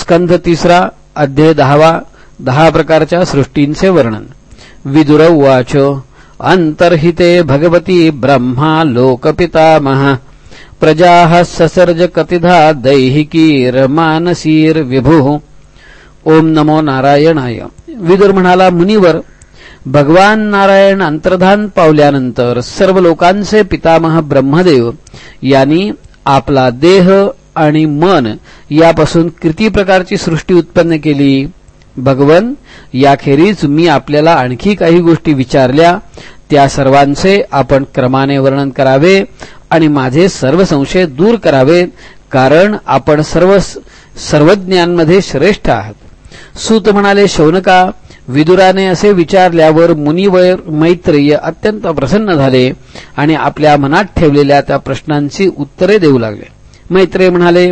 स्कंध तिसरा अध्याय दहावा दहा प्रकारच्या सृष्टींचे वर्णन. विदुर उवाच अंतर्हिते भगवती ब्रह्मा लोकपितामह प्रजा ससर्ज कतिधा दैहिकीर मानसीर ओम नमो नारायणाय. विदुर म्हणाला मुनिवर भगवान नारायण अंतर्धान पावल्यानंतर सर्व लोकांचे पितामह ब्रह्मदेव यांनी आपला देह आणि मन यापासून किती प्रकारची सृष्टी उत्पन्न केली? भगवन याखेरीज मी आपल्याला आणखी काही गोष्टी विचारल्या. त्या सर्वांचे आपण क्रमाने वर्णन करावे आणि माझे सर्व संशय दूर करावे कारण आपण सर्व सर्वज्ञांमध्ये श्रेष्ठ आहात. सूत म्हणाले शौनका विदुराने असे विचारल्यावर मुनिवर मैत्रेय अत्यंत प्रसन्न झाले आणि आपल्या मनात ठेवलेल्या त्या प्रश्नांची उत्तरे देऊ लागले. मैत्रे म्हणाले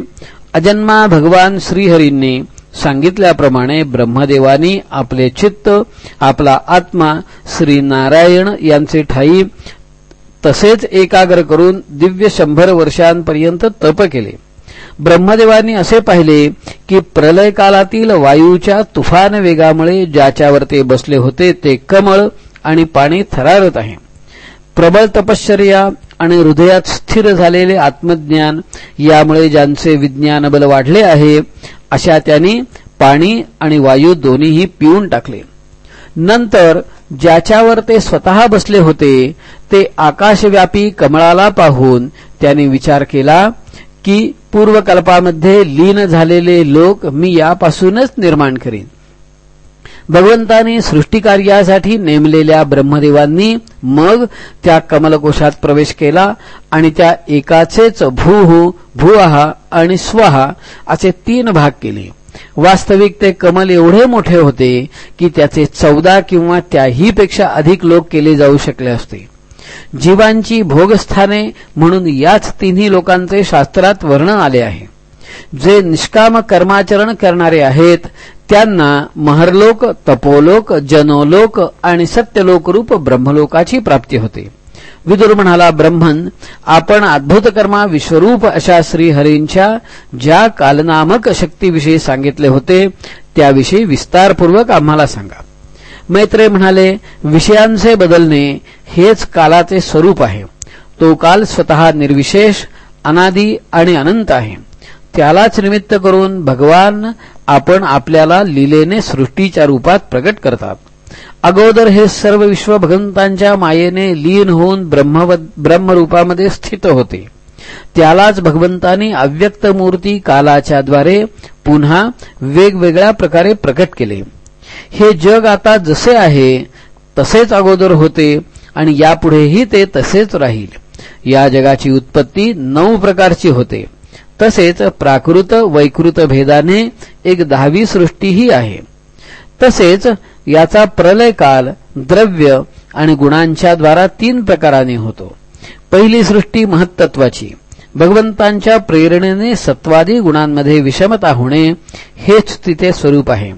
अजन्मा भगवान श्रीहरींनी सांगितल्याप्रमाणे ब्रह्मदेवानी आपले चित्त आपला आत्मा श्री नारायण यांचे ठाई तसेच एकाग्र करून दिव्य शंभर वर्षांपर्यंत तप केले. ब्रह्मदेवांनी असे पाहिले की प्रलय कालातील वायूच्या तुफान वेगामुळे ज्याच्यावर ते बसले होते ते कमळ आणि पाणी थरारत आहे. प्रबळ तपश्चर्या आणि हृदयात स्थिर झालेले आत्मज्ञान यामुळे ज्यांचे विज्ञान बल वाढले आहे अशा त्यांनी पाणी आणि वायू दोन्हीही पिऊन टाकले. नंतर ज्याच्यावर ते स्वतः बसले होते ते आकाशव्यापी कमळाला पाहून त्यांनी विचार केला की पूर्वकल्पामध्ये लीन झालेले लोक मी यापासूनच निर्माण करीन. भगवंताने सृष्टीकार्यासाठी नेमलेल्या ब्रह्मदेवांनी मग त्या कमलकोशात प्रवेश केला आणि त्या एकाचेच भूहू भुआहा आणि स्वहा असे तीन भाग केले. वास्तविक ते कमल एवढे मोठे होते की त्याचे चौदा किंवा त्याहीपेक्षा अधिक लोक केले जाऊ शकले असते. जीवांची भोगस्थाने म्हणून याच तिन्ही लोकांचे शास्त्रात वर्णन आले आहे. जे निष्काम कर्माचरण करणारे आहेत त्यांना महरलोक तपोलोक जनोलोक आणि सत्यलोक रूप ब्रह्मलोकाची प्राप्ती होते. विदुर म्हणाला ब्रह्मन आपण अद्भुत कर्मा विश्वरूप अशा श्रीहरींच्या ज्या कालनामक शक्तीविषयी सांगितले होते त्याविषयी विस्तारपूर्वक आम्हाला सांगा. मैत्रे म्हणाले विषयांचे बदलणे हेच कालाचे स्वरूप आहे. तो काल स्वतः निर्विशेष अनादी आणि अनंत आहे. त्यालाच निमित्त करून भगवान आपण आपल्याला लिलेने सृष्टीच्या रूपात प्रकट करतात. अगोदर हे सर्व विश्व भगवंतांच्या मायेने लीन होऊन ब्रह्मरूपामध्ये स्थित होते. त्यालाच भगवंतांनी अव्यक्त मूर्ती कालाच्या द्वारे पुन्हा वेगवेगळ्या प्रकारे प्रकट केले. हे जग आता जसे आहे तसेच अगोदर होते आणि यापुढेही ते तसेच राहील. या जगाची उत्पत्ती नऊ प्रकारची होते. तसेच प्राकृत वैकृत भेदाने एक दहावी सृष्टीही आहे. तसेच याचा प्रलय काल द्रव्य आणि गुणांच्या द्वारा तीन प्रकाराने होतो. पहिली सृष्टी महत्त्वाची. भगवंतांच्या प्रेरणेने सत्वादी गुणांमध्ये विषमता होणे हेच तिथे स्वरूप आहे.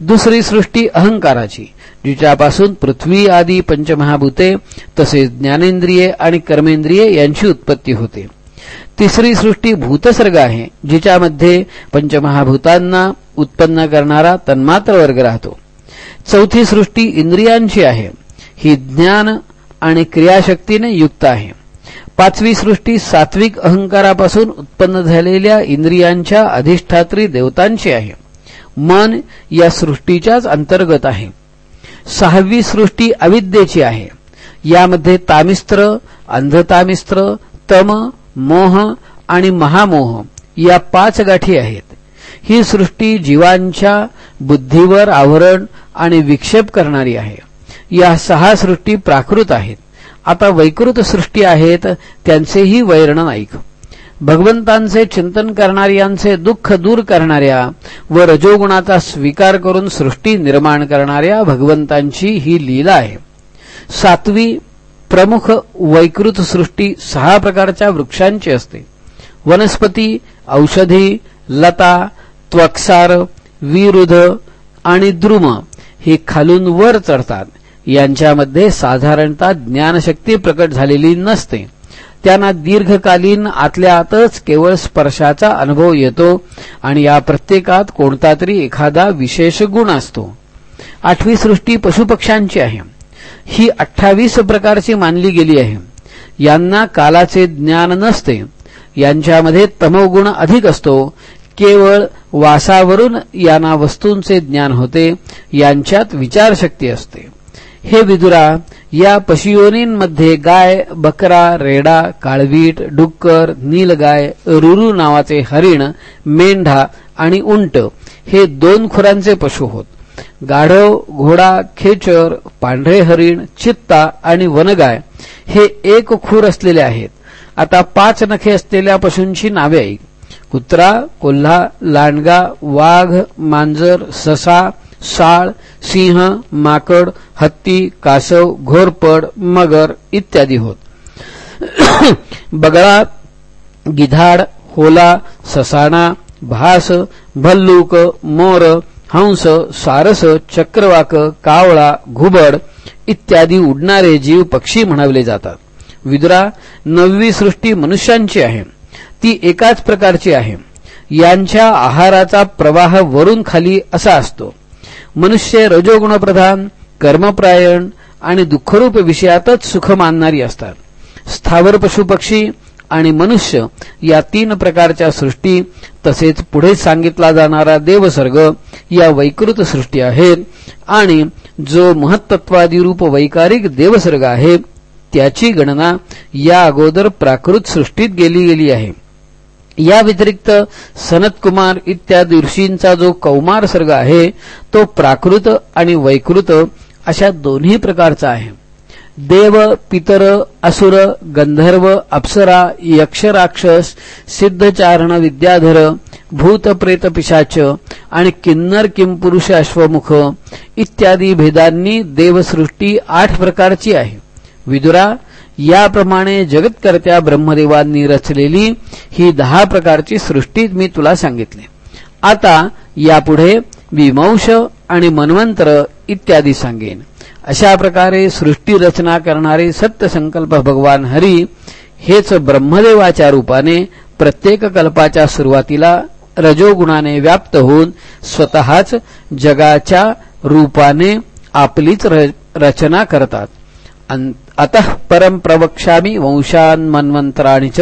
दुसरी सृष्टी अहंकाराची जिच्यापासून पृथ्वी आदी पंचमहाभूते तसेच ज्ञानेंद्रिये आणि कर्मेंद्रिये यांची उत्पत्ती होते. तिसरी सृष्टी भूतसर्ग आहे जिच्यामध्ये पंचमहाभूतांना उत्पन्न करणारा तन्मात्र वर्ग राहतो. चौथी सृष्टी इंद्रियांची आहे ही ज्ञान आणि क्रियाशक्तीने युक्त आहे. पाचवी सृष्टी सात्विक अहंकारापासून उत्पन्न झालेल्या इंद्रियांच्या अधिष्ठात्री देवतांची आहे. मन या सृष्टीच्याच अंतर्गत आहे. सहावी सृष्टी अविद्येची आहे यामध्ये तामिस्त्र अंधतामिस्त्र तम मोह आणि महामोह या पाच गाठी आहेत. ही सृष्टी जीवांच्या बुद्धीवर आवरण आणि विक्षेप करणारी आहे. या सहा सृष्टी प्राकृत आहेत. आता वैकृत सृष्टी आहेत त्यांचेही वैरण ऐक भगवंतांचे चिंतन करणाऱ्यांचे दुःख दूर करणाऱ्या व रजोगुणाचा स्वीकार करून सृष्टी निर्माण करणाऱ्या भगवंतांची ही लीला आहे. सातवी प्रमुख वैकृत सृष्टी सहा प्रकारच्या वृक्षांची असते. वनस्पती औषधी लता त्वक्सार विरुध आणि द्रुम हे खालून वर चढतात. यांच्यामध्ये साधारणतः ज्ञानशक्ती प्रकट झालेली नसते. त्यांना दीर्घकालीन आतल्या आतच केवळ स्पर्शाचा अनुभव येतो आणि या प्रत्येकात कोणता तरी एखादा विशेष गुण असतो. आठवी सृष्टी पशुपक्ष्यांची आहे. ही अठ्ठावीस प्रकारची मानली गेली आहे. यांना कालाचे ज्ञान नसते. यांच्यामध्ये तमोगुण अधिक असतो. केवळ वासावरून यांना वस्तूंचे ज्ञान होते. यांच्यात विचारशक्ती असते. हे विदुरा या पशुयोनींमध्ये गाय बकरा रेडा काळवीट डुक्कर नीलगाय रुरू नावाचे हरिण मेंढा आणि उंट हे दोन खुरांचे पशु होत. गाढव घोडा खेचर पांढरे हरिण चित्ता आणि वनगाय हे एक खूर असलेले आहेत. आता पाच नखे असलेल्या पशूंची नावे ऐक कुत्रा कोल्हा लांडगा वाघ मांजर ससा साळ सिंह माकड हत्ती कासव घोरपड मगर इत्यादी होत. बगळा गिधाड होला ससाणा भास भल्लूक मोर हंस सारस चक्रवाक कावळा घुबड इत्यादी उडणारे जीव पक्षी म्हणावले जातात. विदुरा नववी सृष्टी मनुष्यांची आहे. ती एकाच प्रकारची आहे. यांच्या आहाराचा प्रवाह वरून खाली असा असतो. मनुष्य रजोगुणप्रधान कर्मप्रायण आणि दुःखरूप विषयातच सुख मानणारी असतात. स्थावर पशुपक्षी आणि मनुष्य या तीन प्रकारच्या सृष्टी तसेच पुढे सांगितला जाणारा देवसर्ग या वैकृत सृष्टी आहेत. आणि जो महत्त्वादिरूप वैकारिक देवसर्ग आहे त्याची गणना या अगोदर प्राकृत सृष्टीत गेली गेली आहे. या व्यतिरिक्त सनतकुमार इत्यादी ऋषींचा जो कौमार सर्ग आहे तो प्राकृत आणि वैकृत अशा दोन्ही प्रकारचा आहे. देव पितर असुर गंधर्व अप्सरा यक्षराक्षस सिद्धचारण विद्याधर भूत प्रेत पिशाच आणि किन्नर किंपुरुष अश्वमुख इत्यादी भेदांनी देवसृष्टी आठ प्रकारची आहे. विदुरा याप्रमाणे जगतकर्त्या ब्रह्मदेवांनी रचलेली ही दहा प्रकारची सृष्टी मी तुला सांगितली. आता यापुढे विमंश आणि मनवंतर इत्यादी सांगेन. अशा प्रकारे सृष्टी रचना करणारे सत्यसंकल्प भगवान हरी हेच ब्रह्मदेवाच्या रूपाने प्रत्येक कल्पाच्या सुरुवातीला रजोगुणाने व्याप्त होऊन स्वतःच जगाच्या रूपाने आपलीच रचना करतात. अतः परम प्रवक्ष्यामि वंशान्मन्वन्तराणि च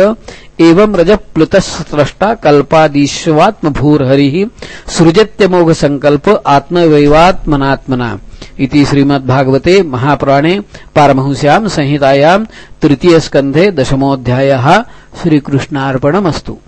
एवं रजप्लुतस्रष्टा कल्पादीश्वात्मभूर्हरिः सृजत्यमोघसङ्कल्प आत्मवैवात्मनात्मना। इति श्रीमद्भागवते महापुराणे पारमहंस्यां संहितायां तृतीयस्कन्धे दशमोऽध्यायः श्रीकृष्णार्पणमस्तु।